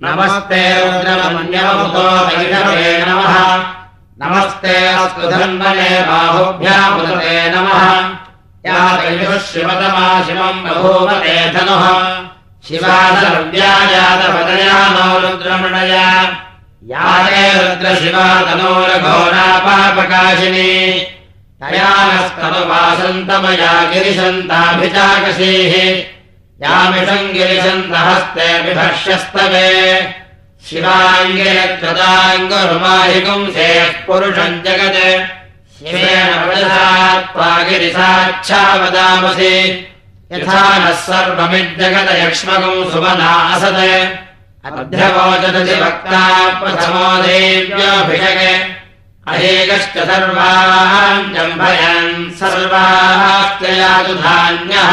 नमस्ते वैषवे नमः। नमस्ते अस्तु धन्वने बाहुभ्यामुदते नमः। या दैवः शिवतमा शिवम् बभूवते धनुः। शिवासर्व्याजातपदया नो रुद्रमृणया। या ते रुद्रशिवा तनोरघोरापापकाशिनी तया नस्तनुवासन्तमया गिरिशन्ताभिचाकशीः यामिषम् गिरिशन्तहस्ते विभक्ष्यस्तवे शिवाङ्गिरक्षदाङ्गरुमाहिगुंसे पुरुषम् जगत्। शिवेन वदसा गिरिसाच्छा वदामसि यथा नः अध्यवोचदति वक्ता प्रथमो देव्योऽभिषगे अहेकश्च सर्वान् जम्भयन् सर्वास्त्ययातु धान्यः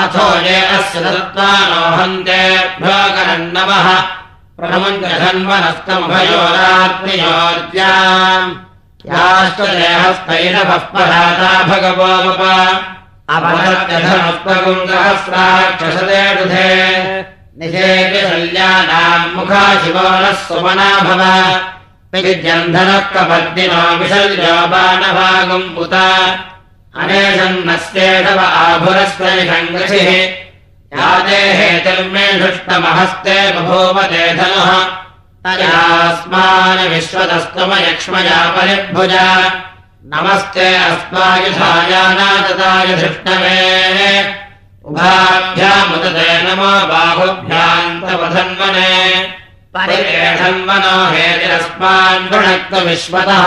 अथो ये अस्य तत्त्वानोहन्तेभ्यो करन्नवः प्रमुञ्चन्वनस्तमभयोरात्मयोर्जाम् याश्वदेहस्तैरभः पराता भगवोप अपरत्यधनस्त्वगुम् सहस्राक्षसते दुधे निषेपि शल्यानाम् मुखा शिवो नः सुमना भव। विजन्धनः कपद्दिनो विशल्यो बाणभागुम् उत अनेषन्नस्येषव आभुरस्त्वनिषङ्गसिः यादेः तिर्मेषुष्टमहस्ते बभूवते धनुः। तयास्मान् विश्वतस्तमयक्ष्मया परिभुज। नमस्ते अस्मायुधायानादताय धृष्णवे उभाभ्यामुदते नमो बाहुभ्यान्तवधन्वने। परिवेषन्वनो हेतिरस्मान् भुणक्तु विश्वतः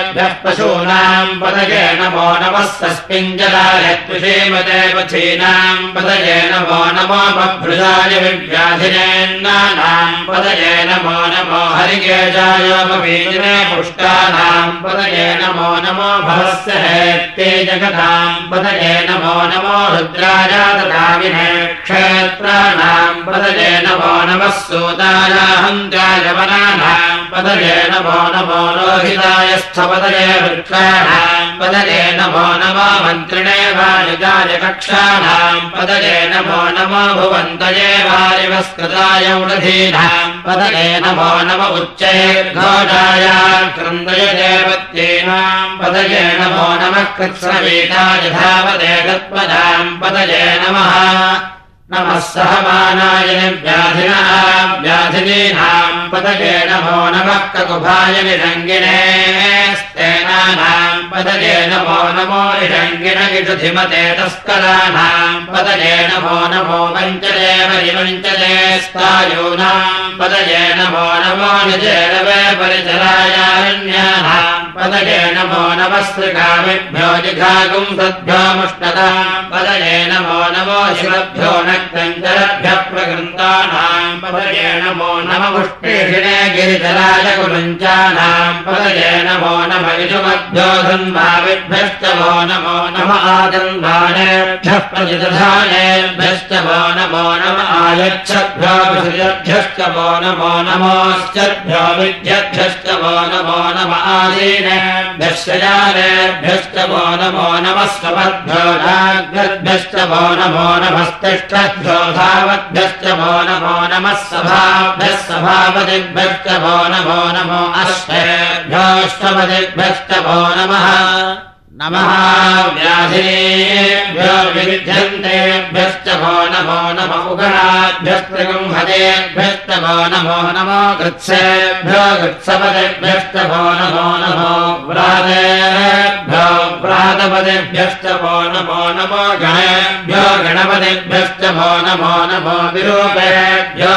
हरिकेशेभ्यः पशूनाम् पदये नमो त्विषीमते पथीनाम् पदये नमो नमो बभ्रुजाय विव्याधिनेन्नानाम् पदये नमो नमो हरिकेशाय पवीजिने पुष्टानाम् पदये नमो भवस्य हेत्ते जगताम् पदये नमो नमो रुद्राजातदामिने क्षेत्राणाम् पदये नमो नमः सूतायाहन्त्याय वनानाम् पदये नमो नमो रोहिताय स्थपदये वृक्षाणाम् पदये नमो नमो मन्त्रिणे वायुजाय कक्षाणाम् पदये नमो नमो भुवन्तये वारिवस्कृताय उडधीनाम् पदये नमो नम उच्चैर्घोषाय क्रन्दय देवत्येनाम् पदये नमो नमः कृत्स्रवीताय धावदे तत्पदाम् पदये नमः। नमः सहमानाय व्याधिनाम् व्याधिनीनाम् पदये नमो नमः ककुभाय निरङ्गिणे स्तेनानाम् पदये नमो तस्कराणाम् पदये नमो नमो वञ्चले परिवञ्चले स्तायूनाम् पदये नमो नमो निजेरवे परिचरायारण्यानाम् पदये नमो नमस्त्रिकामिभ्यो पदये नमो नमो शिवभ्यो नक्तञ्जलभ्यः प्रकृन्तानाम् पदये नमो नम कुलञ्चानाम् पदये नमो नम यजुमभ्यो धन्भाविभ्यश्च वो नमो नम आजन्वानेभ्यः प्रतिदधानेभ्यश्च वो नमो नम आयच्छद्भ्यो विसृजभ्यश्च वो नमो नमो नम आदीनेभ्यश्च जानेभ्यश्च वो नमो नमः नाग्रद्भ्यश्च वो नमो नमो सभाभ्यः वो नमो नमो अश्वेभ्योऽष्टपतिभ्यश्च वो नमः। नमः। व्याधिनेभ्यो विविध्यन्तेभ्यश्च भो नमो नम उगणाभ्यस्त्रिगुंहतेभ्यश्च भो नमो नमो कृत्सपदेभ्यश्च भो नमो नमो व्रातपदेभ्यश्च भो नमो नमो गणेभ्यो भो नमो नमो विरूपेभ्यो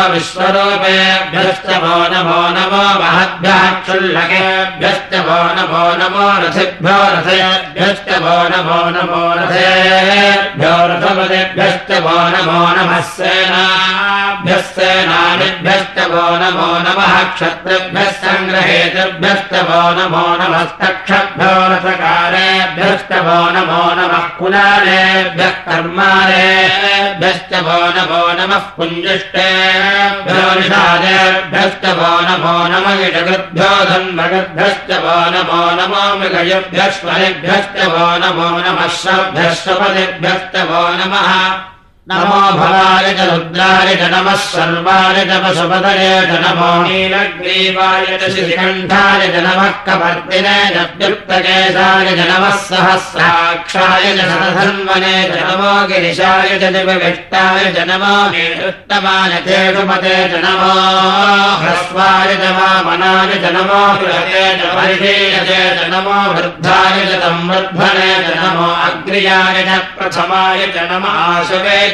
भो नमो नमो महद्भ्यः भो नमो नमो रथिभ्यो भो नमो नमो रथेभ्यो रथपदेभ्यश्च भो नमो नमः सेनाभ्यः सेनानिभ्यश्च भो नमो नमः क्षत्रिभ्यः सङ्ग्रहेतृभ्यश्च भो नमो नमस्तक्षभ्यो भो नमो नमः कुलालेभ्यः कर्मालेभ्यश्च भो नमो नमः पुञ्जिष्टेभ्यो निषादेभ्यश्च भो नमो नम इषगृभ्यो धन्मगद्भ्यश्च भो नमो नमो मृगयुभ्यश्वरिभ्यश्च भो नमो नमः श्रभ्यश्वपदिभ्यश्च भो नमः नमो भवाय च रुद्राय च नमः सर्वाय च पशुपतये च नमो नीलग्रीवाय च श्रीकण्ठाय च नमः कपर्दिने च व्युक्तकेशाय च नमः सहस्राक्षाय च शतधन्वने च नमो गिरिशाय च दिवविष्टाय च नमो निरुत्तमाय चेषुपते च नमो ह्रस्वाय च वामनाय च नमो बृहते च परिशीयते च नमो वृद्धाय च संवर्धने च नमो अग्र्याय च प्रथमाय च नम आशुवे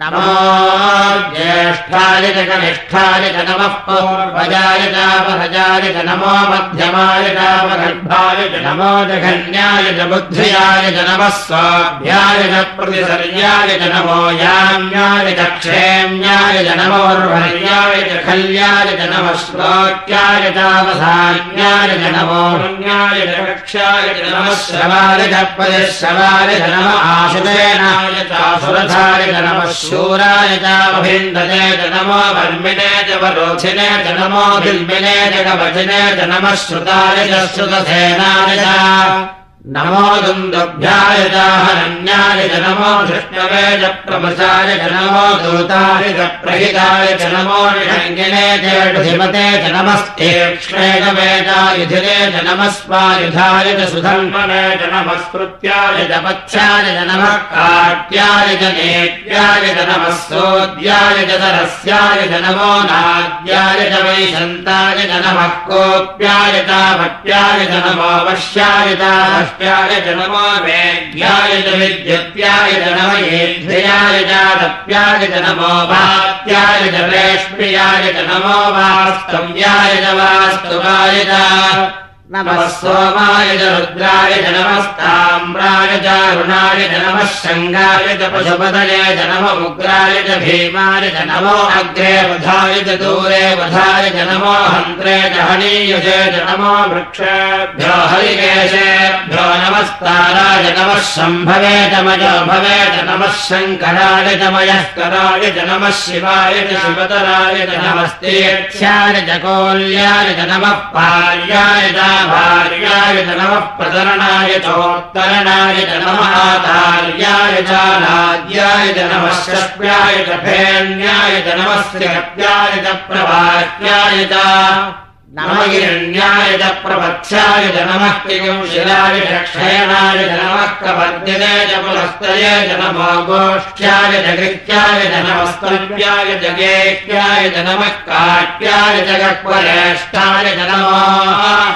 दशेभ्याय जनमपूर्ण्याय जावस्मन्याय जनमस्रोतस्याय द्वेप्याय नमो। ज्येष्ठाय च कनिष्ठाय च नमः। पूर्वजाय चापहजाय च नमो। मध्यमाय चापगर्भाय च नमो जघन्याय च बुद्ध्याय च नमः। स्वाभ्याय च प्रतिसर्याय च नमो याम्याय च क्षेम्याय च नमोर्वर्याय च खल्याय च नमः। श्लोक्याय चावसान्याय च नमो पुण्याय च कक्षाय च नमः। श्रवाय च परिश्रवाय च नम। आशुतेनाय चासुरथाय च नमः शूराय च नमो वर्मिणे च वरोधिने च नमो बिल्मिने च कवचिने च नमः श्रुताय च श्रुतसेनाय च नमो दुन्दुभ्याय चाहरण्याय च नमो धृष्णवे च प्रभसाय च नमो दूताय च प्रहिताय च नमो निषङ्गिने चेषिमते च नमस्तेक्ष्णे च च नमस्वायुधाय च सुधर्मणे च नमस्कृत्याय च पथ्याय च नमः काट्याय च नेत्याय च नमः सोद्याय च सरस्याय च नमो नाद्याय च वैशन्ताय च नमः कोप्याय चाभट्याय च नमो वश्याय च य च नमो वेद्याय च विद्युत्याय च नम येध्याय चादप्याय च नमो वात्याय च रेष्म्याय च वास्तुवाय च नमः सोमाय च रुद्राय च नमस्ताम्राय चारुणाय च नमः शङ्गाय च पशुपदय च नम उग्राय च भीमाय च नमो अग्रे वधाय च दूरे वधाय च नमो हन्त्रे च हनीयुजे च नमो वृक्षेभ्यो हरिकेशेभ्यो नमस्ताराय नमः शम्भवे च मयो भवे च नमः शङ्कराय च मयस्कराय च नमः शिवाय च शिवतराय च नमस्तेक्ष्याय च कोल्याय च नमः पार्याय च भार्याय च नमः प्रतरणाय चोत्तरणाय च नमः आचार्याय च नाद्याय च नमः शक्याय च फेण्याय च नमः श्रिहत्याय च प्रभाष्याय च नमगिरण्याय च प्रपथ्याय च नमः किंशिलाय च क्षयणाय च नमः कवर्दिने च पुनस्तये च नमो गोष्ठ्याय च कृत्याय च नमस्तव्याय च गेक्याय च नमः काट्याय च गक्वरेष्ठाय च नमो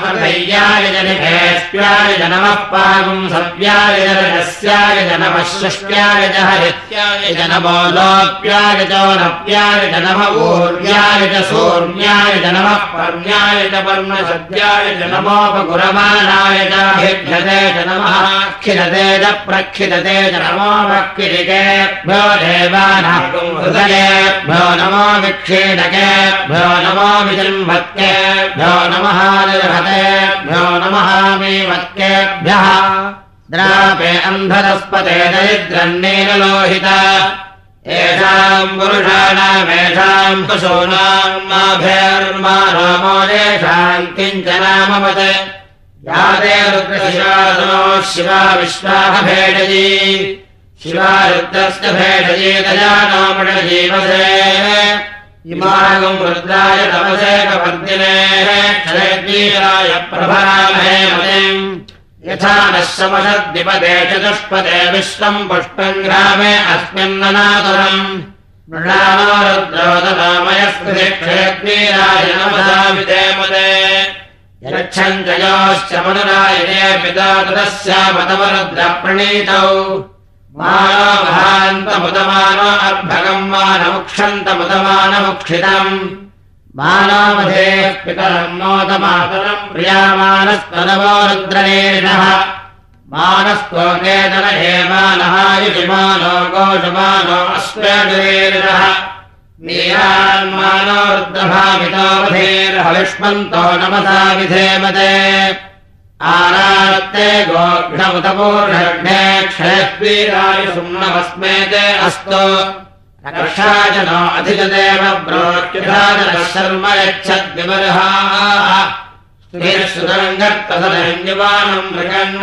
हृदय्याय च निभेष्ट्याय च नमः पागुंसव्याय रजस्याय च नमः सृष्ट्याय च हरित्याय च नमो लोप्याय च पर्णसद्याय च नमोपगुरमाणाय च भिभ्यते च नमः प्रक्षिलते च नमो विक्षीणकेभ्यो नमो विजृम्भत्केभ्यो नमः निर्हतेभ्यो नमः द्रापे अन्धरस्पते दरिद्रन्नेन येषाम् पुरुषाणामेषाम् पशूनाम् माभेर्मारामोदेषाम् किञ्चनामवत् याते रुद्रशिवासनो शिवा विश्वाहभेडजी शिवा रुद्रस्य भेडजी दयानामणजीवसे इमागम् रुद्राय तमसेकवर्दिने क्षयद्वीराय प्रभरामहे मतिम्। यथा नः समषद्विपदे चतुष्पदे विश्वम् पुष्पम् ग्रामे अस्मिन्ननातुरम् मृणामरुद्रोदनामयस्कृतिक्षेत्रीराजनमदाविधेमदे यच्छञ्जयोश्च मनुरायणे पिता तुदस्यापतवरुद्रप्रणीतौ मानवहान्तमुदमानो अर्भगम् मानमुक्षन्तमुदमानमुक्षितम् मानामधे पितरम् मोदमातरम् प्रियामानस्तनवो रुद्रनेरिणः मानस्त्वकेतन हेमानहायुषिमानो गोषमानो अश्वेणुरेरिणः विधेमते। आरात्ते गोघ्नमुतपूर्णघ्ने क्षयस्वीराय सुम्नभस्मेते अस्तु। रक्षाजनो अधिगदेव ब्रोच्युधानः शर्म यच्छद्विमर्हाः सुरङ्गत्तसदन्यवानम् मृगन्न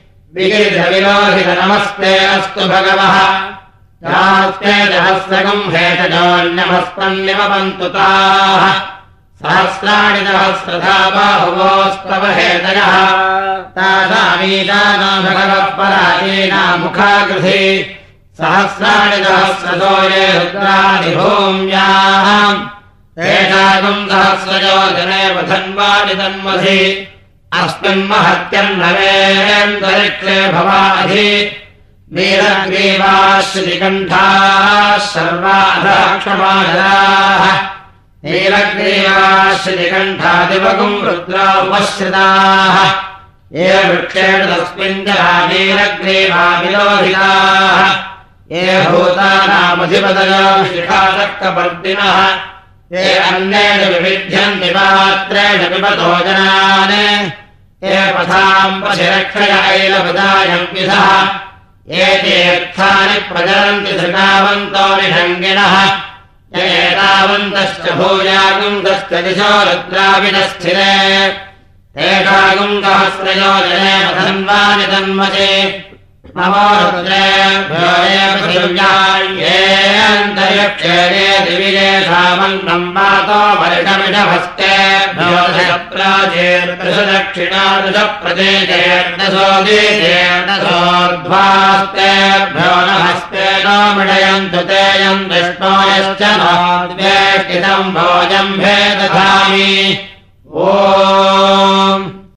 विगिरिधविलोहित नमस्ते अस्तु भगवः ताः सहस्राणि सहस्रधा बाहुवोस्तव हेतयः तासामीशानो भगवः परायीना मुखाकृधि सहस्राणि सहस्रतो ये रुद्रादिभूम्याः तेषाकम् सहस्रजो जने वधन्वानि तन्मधि अस्मिन् भवाधि। नीलग्रीवाश्रिकण्ठाः सर्वाधक्षमाधराः नीलग्रीवाश्रिकण्ठादिवगुम् रुद्रा उपश्रिताः ये वृक्षेण तस्मिन् जना नीलग्रीवा विलोहिताः ये भूतानामधिपदयो शिखाशक्तवर्तिनः ये अन्येन विविध्यन्ति पात्रेण ये पथाम् पशिरक्षय ऐलपदायम् विधः ये तीर्थानि प्रचरन्ति धृगावन्तो निषङ्गिणः। एतावन्तश्च भूयागुङ्गश्च दिशो रुद्राविनस्थिरे। तेषागुङ्गहस्रयो जने पथन्वानि तन्मते। नमो दिविजेषामन्नम् मातो वर्षमिषभस्तेभ्योदशप्रदेशेर्दशोदीशेर्दशोर्ध्वास्तेभ्यो न हस्तेन मृडयन्तु तेयम् विष्णो यश्च नोद्वेष्टितम् भोजम् भेदधामि। ओ